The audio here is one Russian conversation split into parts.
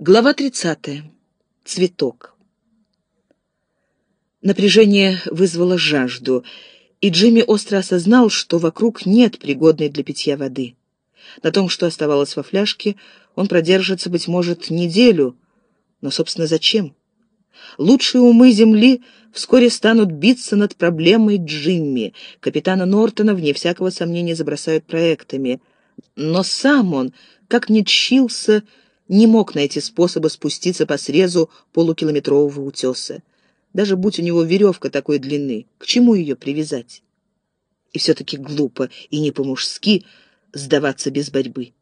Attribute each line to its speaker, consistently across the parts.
Speaker 1: Глава 30. Цветок. Напряжение вызвало жажду, и Джимми остро осознал, что вокруг нет пригодной для питья воды. На том, что оставалось во фляжке, он продержится, быть может, неделю. Но, собственно, зачем? Лучшие умы Земли вскоре станут биться над проблемой Джимми. Капитана Нортона, вне всякого сомнения, забросают проектами. Но сам он, как ни чился, не мог найти способа спуститься по срезу полукилометрового утеса. Даже будь у него веревка такой длины, к чему ее привязать? И все-таки глупо и не по-мужски сдаваться без борьбы.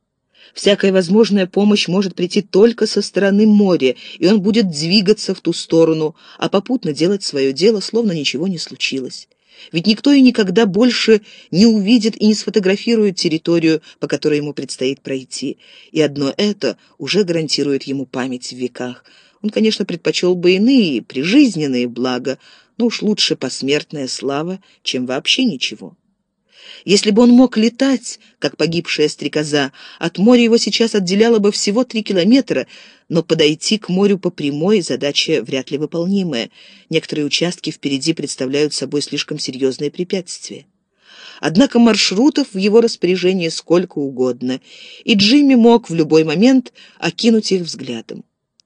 Speaker 1: Всякая возможная помощь может прийти только со стороны моря, и он будет двигаться в ту сторону, а попутно делать свое дело, словно ничего не случилось. Ведь никто и никогда больше не увидит и не сфотографирует территорию, по которой ему предстоит пройти. И одно это уже гарантирует ему память в веках. Он, конечно, предпочел бы иные, прижизненные блага, но уж лучше посмертная слава, чем вообще ничего. Если бы он мог летать, как погибшая стрекоза, от моря его сейчас отделяло бы всего три километра, но подойти к морю по прямой задача вряд ли выполнимая. Некоторые участки впереди представляют собой слишком серьезные препятствия. Однако маршрутов в его распоряжении сколько угодно, и Джимми мог в любой момент окинуть их взглядом.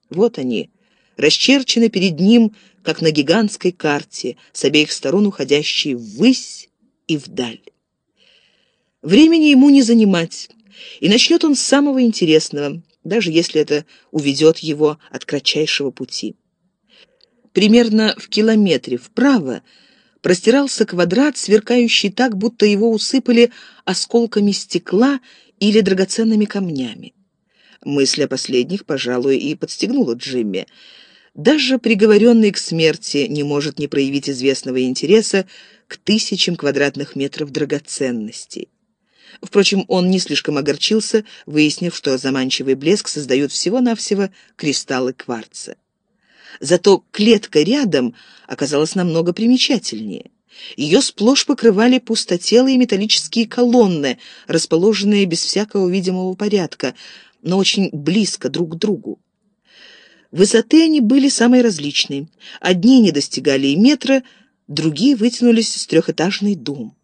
Speaker 1: Вот они, расчерчены перед ним, как на гигантской карте, с обеих сторон уходящие ввысь и вдаль. Времени ему не занимать, и начнет он с самого интересного, даже если это уведет его от кратчайшего пути. Примерно в километре вправо простирался квадрат, сверкающий так, будто его усыпали осколками стекла или драгоценными камнями. Мысль о последних, пожалуй, и подстегнула Джимми. Даже приговоренный к смерти не может не проявить известного интереса к тысячам квадратных метров драгоценностей. Впрочем, он не слишком огорчился, выяснив, что заманчивый блеск создают всего-навсего кристаллы кварца. Зато клетка рядом оказалась намного примечательнее. Ее сплошь покрывали пустотелые металлические колонны, расположенные без всякого видимого порядка, но очень близко друг к другу. Высоты они были самые различные. Одни не достигали и метра, другие вытянулись с трехэтажный дом.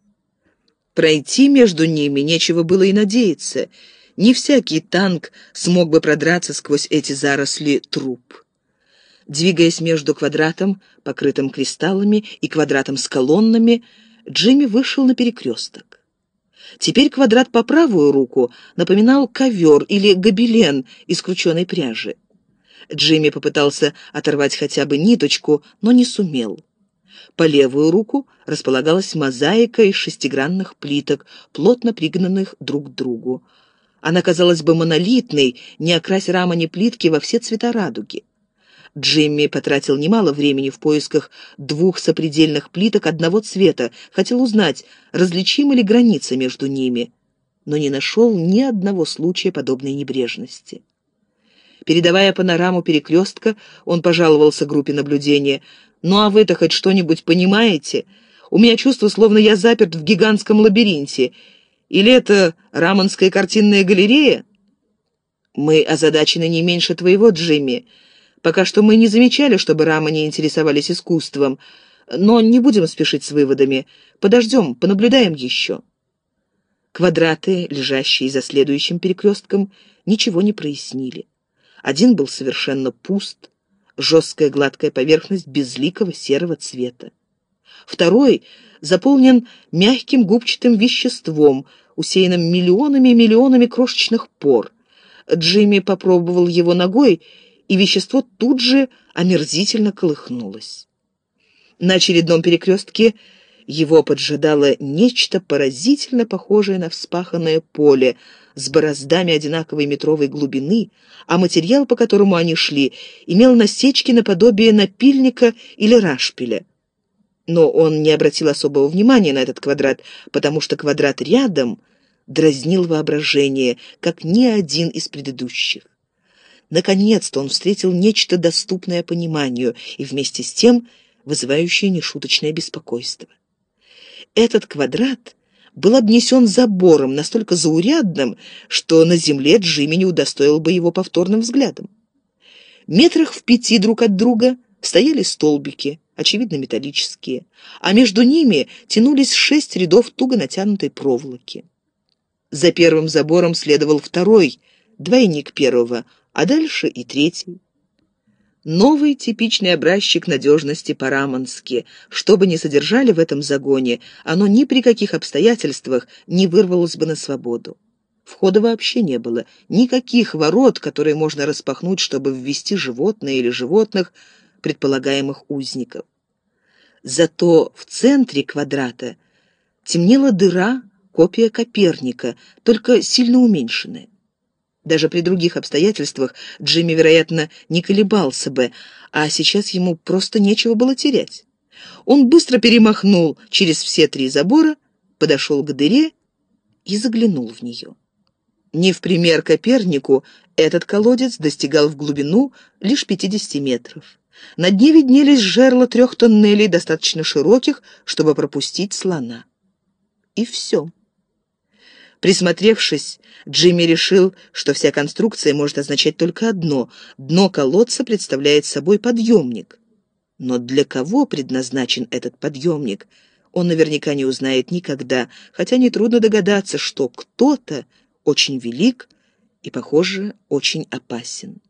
Speaker 1: Пройти между ними нечего было и надеяться. Не всякий танк смог бы продраться сквозь эти заросли труб. Двигаясь между квадратом, покрытым кристаллами, и квадратом с колоннами, Джимми вышел на перекресток. Теперь квадрат по правую руку напоминал ковер или гобелен из крученой пряжи. Джимми попытался оторвать хотя бы ниточку, но не сумел. По левую руку располагалась мозаика из шестигранных плиток, плотно пригнанных друг к другу. Она казалась бы монолитной, не окрась рама ни плитки во все цвета радуги. Джимми потратил немало времени в поисках двух сопредельных плиток одного цвета, хотел узнать, различима ли граница между ними, но не нашел ни одного случая подобной небрежности. Передавая панораму перекрестка, он пожаловался группе наблюдения – ну а вы-то хоть что-нибудь понимаете? У меня чувство, словно я заперт в гигантском лабиринте. Или это Рамонская картинная галерея? Мы озадачены не меньше твоего, Джимми. Пока что мы не замечали, чтобы Рамоне интересовались искусством. Но не будем спешить с выводами. Подождем, понаблюдаем еще. Квадраты, лежащие за следующим перекрестком, ничего не прояснили. Один был совершенно пуст, жесткая гладкая поверхность безликого серого цвета. Второй заполнен мягким губчатым веществом, усеянным миллионами и миллионами крошечных пор. Джимми попробовал его ногой, и вещество тут же омерзительно колыхнулось. На очередном перекрестке его поджидало нечто поразительно похожее на вспаханное поле с бороздами одинаковой метровой глубины, а материал, по которому они шли, имел насечки наподобие напильника или рашпиля. Но он не обратил особого внимания на этот квадрат, потому что квадрат рядом дразнил воображение, как ни один из предыдущих. Наконец-то он встретил нечто доступное пониманию и вместе с тем вызывающее нешуточное беспокойство. Этот квадрат был обнесен забором, настолько заурядным, что на земле Джимми не удостоил бы его повторным взглядом. Метрах в пяти друг от друга стояли столбики, очевидно металлические, а между ними тянулись шесть рядов туго натянутой проволоки. За первым забором следовал второй, двойник первого, а дальше и третий. Новый типичный образчик надежности по-рамански. Что бы ни содержали в этом загоне, оно ни при каких обстоятельствах не вырвалось бы на свободу. Входа вообще не было, никаких ворот, которые можно распахнуть, чтобы ввести животное или животных, предполагаемых узников. Зато в центре квадрата темнела дыра, копия Коперника, только сильно уменьшенная. Даже при других обстоятельствах Джимми, вероятно, не колебался бы, а сейчас ему просто нечего было терять. Он быстро перемахнул через все три забора, подошел к дыре и заглянул в нее. Не в пример Копернику, этот колодец достигал в глубину лишь 50 метров. На дне виднелись жерла трех тоннелей, достаточно широких, чтобы пропустить слона. И все. Присмотревшись, Джимми решил, что вся конструкция может означать только одно — дно колодца представляет собой подъемник. Но для кого предназначен этот подъемник, он наверняка не узнает никогда, хотя нетрудно догадаться, что кто-то очень велик и, похоже, очень опасен.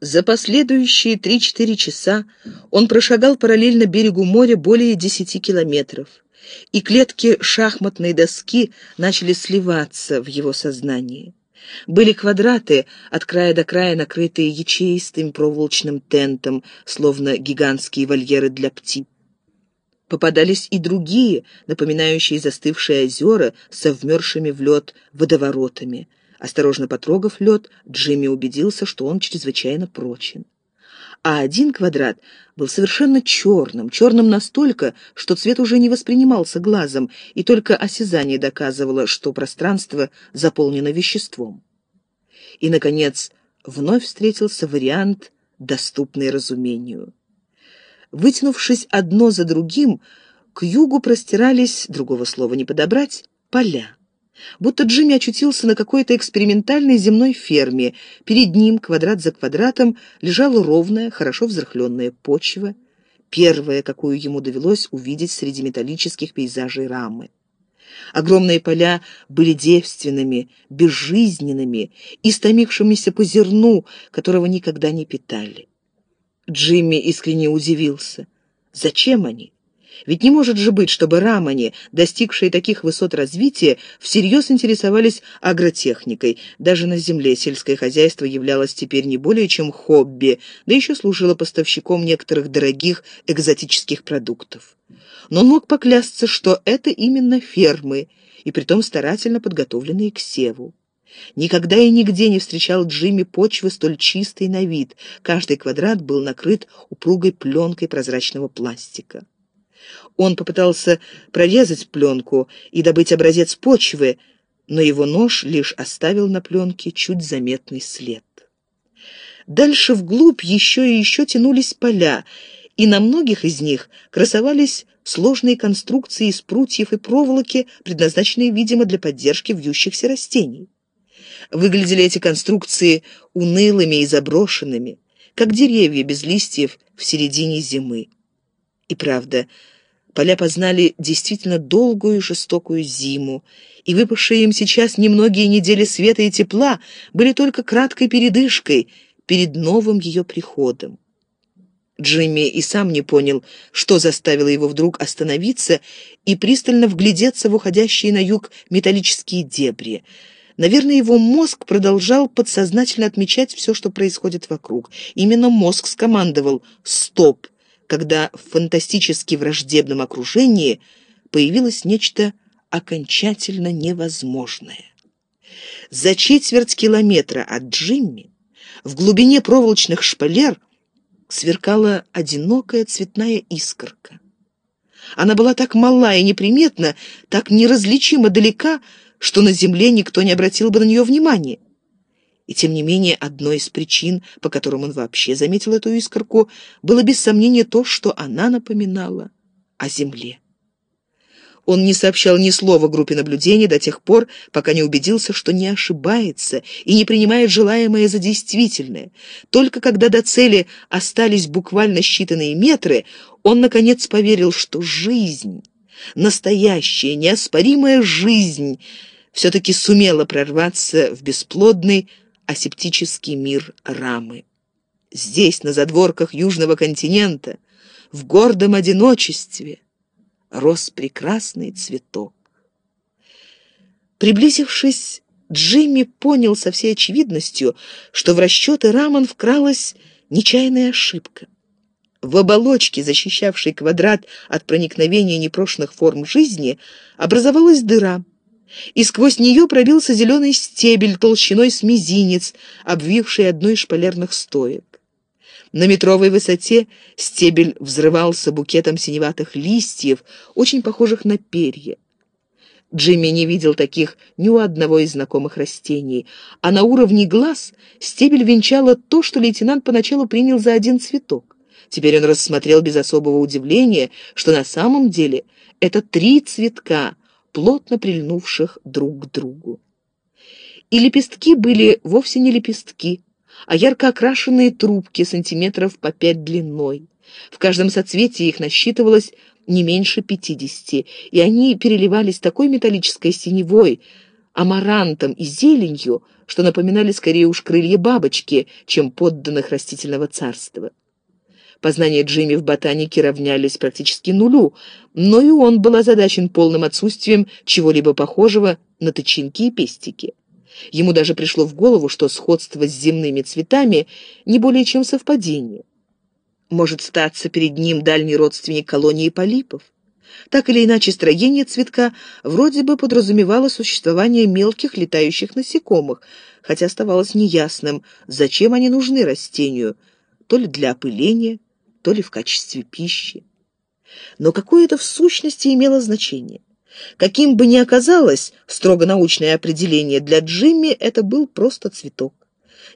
Speaker 1: За последующие три-четыре часа он прошагал параллельно берегу моря более десяти километров и клетки шахматной доски начали сливаться в его сознании. Были квадраты, от края до края накрытые ячеистым проволочным тентом, словно гигантские вольеры для птиц. Попадались и другие, напоминающие застывшие озера со вмерзшими в лед водоворотами. Осторожно потрогав лед, Джимми убедился, что он чрезвычайно прочен а один квадрат был совершенно черным, черным настолько, что цвет уже не воспринимался глазом, и только осязание доказывало, что пространство заполнено веществом. И, наконец, вновь встретился вариант, доступный разумению. Вытянувшись одно за другим, к югу простирались, другого слова не подобрать, поля будто Джимми очутился на какой-то экспериментальной земной ферме. Перед ним, квадрат за квадратом, лежала ровная, хорошо взрыхленная почва, первая, какую ему довелось увидеть среди металлических пейзажей рамы. Огромные поля были девственными, безжизненными, истомившимися по зерну, которого никогда не питали. Джимми искренне удивился. Зачем они? Ведь не может же быть, чтобы рамани, достигшие таких высот развития, всерьез интересовались агротехникой. Даже на земле сельское хозяйство являлось теперь не более чем хобби, да еще служило поставщиком некоторых дорогих экзотических продуктов. Но он мог поклясться, что это именно фермы, и притом старательно подготовленные к севу. Никогда и нигде не встречал Джимми почвы столь чистой на вид. Каждый квадрат был накрыт упругой пленкой прозрачного пластика. Он попытался прорезать пленку и добыть образец почвы, но его нож лишь оставил на пленке чуть заметный след. Дальше вглубь еще и еще тянулись поля, и на многих из них красовались сложные конструкции из прутьев и проволоки, предназначенные, видимо, для поддержки вьющихся растений. Выглядели эти конструкции унылыми и заброшенными, как деревья без листьев в середине зимы. И правда, Поля познали действительно долгую жестокую зиму, и выпавшие им сейчас немногие недели света и тепла были только краткой передышкой перед новым ее приходом. Джимми и сам не понял, что заставило его вдруг остановиться и пристально вглядеться в уходящие на юг металлические дебри. Наверное, его мозг продолжал подсознательно отмечать все, что происходит вокруг. Именно мозг скомандовал «Стоп!» Когда в фантастически враждебном окружении появилось нечто окончательно невозможное. За четверть километра от Джимми в глубине проволочных шпалер сверкала одинокая цветная искорка. Она была так мала и неприметна, так неразличимо далека, что на земле никто не обратил бы на нее внимания. И тем не менее, одной из причин, по которым он вообще заметил эту искорку, было без сомнения то, что она напоминала о земле. Он не сообщал ни слова группе наблюдения до тех пор, пока не убедился, что не ошибается и не принимает желаемое за действительное. Только когда до цели остались буквально считанные метры, он, наконец, поверил, что жизнь, настоящая, неоспоримая жизнь, все-таки сумела прорваться в бесплодный асептический мир рамы. Здесь, на задворках Южного континента, в гордом одиночестве, рос прекрасный цветок. Приблизившись, Джимми понял со всей очевидностью, что в расчеты Рамон вкралась нечаянная ошибка. В оболочке, защищавшей квадрат от проникновения непрошенных форм жизни, образовалась дыра, и сквозь нее пробился зеленый стебель толщиной с мизинец, обвивший одну из шпалерных стоек. На метровой высоте стебель взрывался букетом синеватых листьев, очень похожих на перья. Джимми не видел таких ни у одного из знакомых растений, а на уровне глаз стебель венчало то, что лейтенант поначалу принял за один цветок. Теперь он рассмотрел без особого удивления, что на самом деле это три цветка, плотно прильнувших друг к другу. И лепестки были вовсе не лепестки, а ярко окрашенные трубки сантиметров по пять длиной. В каждом соцветии их насчитывалось не меньше пятидесяти, и они переливались такой металлической синевой, амарантом и зеленью, что напоминали скорее уж крылья бабочки, чем подданных растительного царства. Познания Джимми в ботанике равнялись практически нулю, но и он был озадачен полным отсутствием чего-либо похожего на тычинки и пестики. Ему даже пришло в голову, что сходство с земными цветами не более чем совпадение. Может статься перед ним дальний родственник колонии полипов. Так или иначе, строение цветка вроде бы подразумевало существование мелких летающих насекомых, хотя оставалось неясным, зачем они нужны растению, то ли для опыления, то ли в качестве пищи. Но какое это в сущности имело значение? Каким бы ни оказалось строго научное определение, для Джимми это был просто цветок.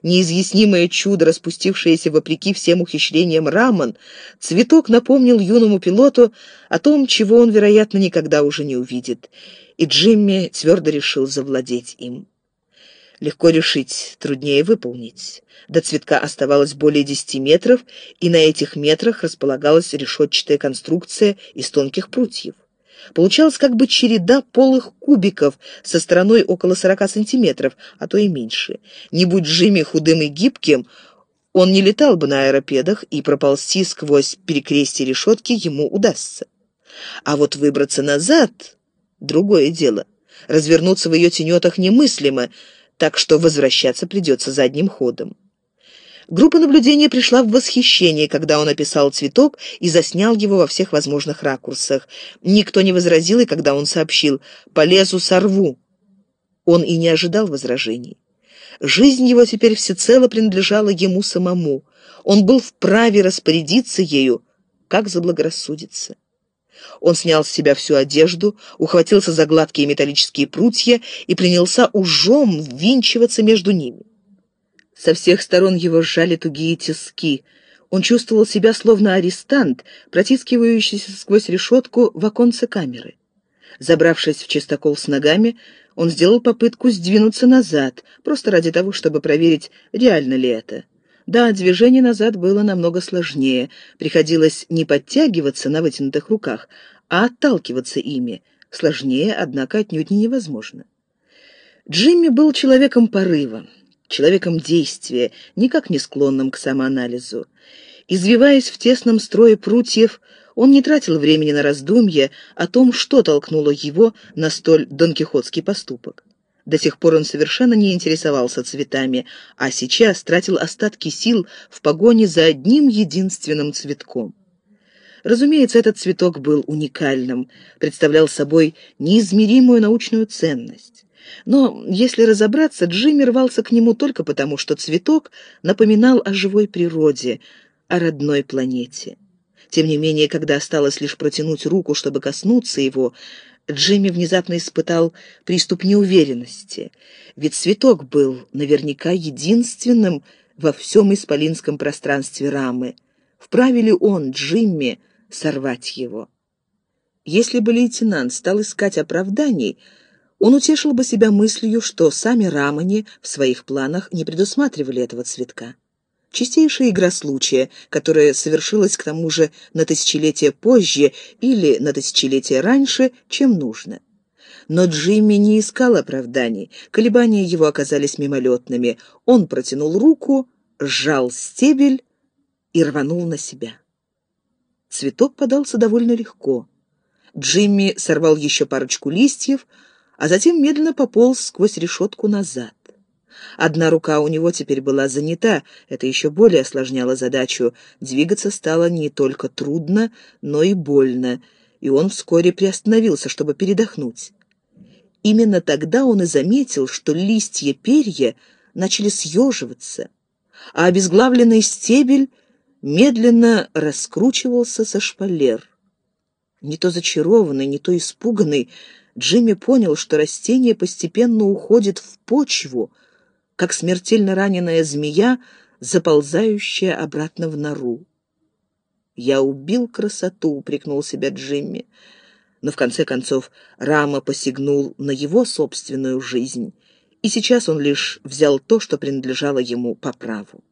Speaker 1: Неизъяснимое чудо, распустившееся вопреки всем ухищрениям Рамон, цветок напомнил юному пилоту о том, чего он, вероятно, никогда уже не увидит, и Джимми твердо решил завладеть им. Легко решить, труднее выполнить. До цветка оставалось более десяти метров, и на этих метрах располагалась решетчатая конструкция из тонких прутьев. Получалась как бы череда полых кубиков со стороной около 40 сантиметров, а то и меньше. Не будь Джимми худым и гибким, он не летал бы на аэропедах, и проползти сквозь перекрестие решетки ему удастся. А вот выбраться назад — другое дело. Развернуться в ее тенетах немыслимо, так что возвращаться придется задним ходом. Группа наблюдения пришла в восхищение, когда он описал цветок и заснял его во всех возможных ракурсах. Никто не возразил, и когда он сообщил «полезу сорву», он и не ожидал возражений. Жизнь его теперь всецело принадлежала ему самому. Он был вправе распорядиться ею, как заблагорассудится. Он снял с себя всю одежду, ухватился за гладкие металлические прутья и принялся ужом ввинчиваться между ними. Со всех сторон его сжали тугие тиски. Он чувствовал себя словно арестант, протискивающийся сквозь решетку в оконце камеры. Забравшись в чистокол с ногами, он сделал попытку сдвинуться назад, просто ради того, чтобы проверить, реально ли это. Да, движение назад было намного сложнее. Приходилось не подтягиваться на вытянутых руках, а отталкиваться ими. Сложнее, однако, отнюдь не невозможно. Джимми был человеком порыва человеком действия, никак не склонным к самоанализу. Извиваясь в тесном строе прутьев, он не тратил времени на раздумья о том, что толкнуло его на столь донкихотский поступок. До сих пор он совершенно не интересовался цветами, а сейчас тратил остатки сил в погоне за одним единственным цветком. Разумеется, этот цветок был уникальным, представлял собой неизмеримую научную ценность. Но, если разобраться, Джимми рвался к нему только потому, что цветок напоминал о живой природе, о родной планете. Тем не менее, когда осталось лишь протянуть руку, чтобы коснуться его, Джимми внезапно испытал приступ неуверенности. Ведь цветок был наверняка единственным во всем исполинском пространстве рамы. Вправе ли он, Джимми, сорвать его? Если бы лейтенант стал искать оправданий, он утешил бы себя мыслью, что сами Рамани в своих планах не предусматривали этого цветка. Чистейшая игра случая, которая совершилась к тому же на тысячелетие позже или на тысячелетие раньше, чем нужно. Но Джимми не искал оправданий, колебания его оказались мимолетными. Он протянул руку, сжал стебель и рванул на себя. Цветок подался довольно легко. Джимми сорвал еще парочку листьев, а затем медленно пополз сквозь решетку назад. Одна рука у него теперь была занята, это еще более осложняло задачу. Двигаться стало не только трудно, но и больно, и он вскоре приостановился, чтобы передохнуть. Именно тогда он и заметил, что листья перья начали съеживаться, а обезглавленный стебель медленно раскручивался со шпалер. Не то зачарованный, не то испуганный, Джимми понял, что растение постепенно уходит в почву, как смертельно раненая змея, заползающая обратно в нору. «Я убил красоту», — упрекнул себя Джимми. Но в конце концов Рама посягнул на его собственную жизнь, и сейчас он лишь взял то, что принадлежало ему по праву.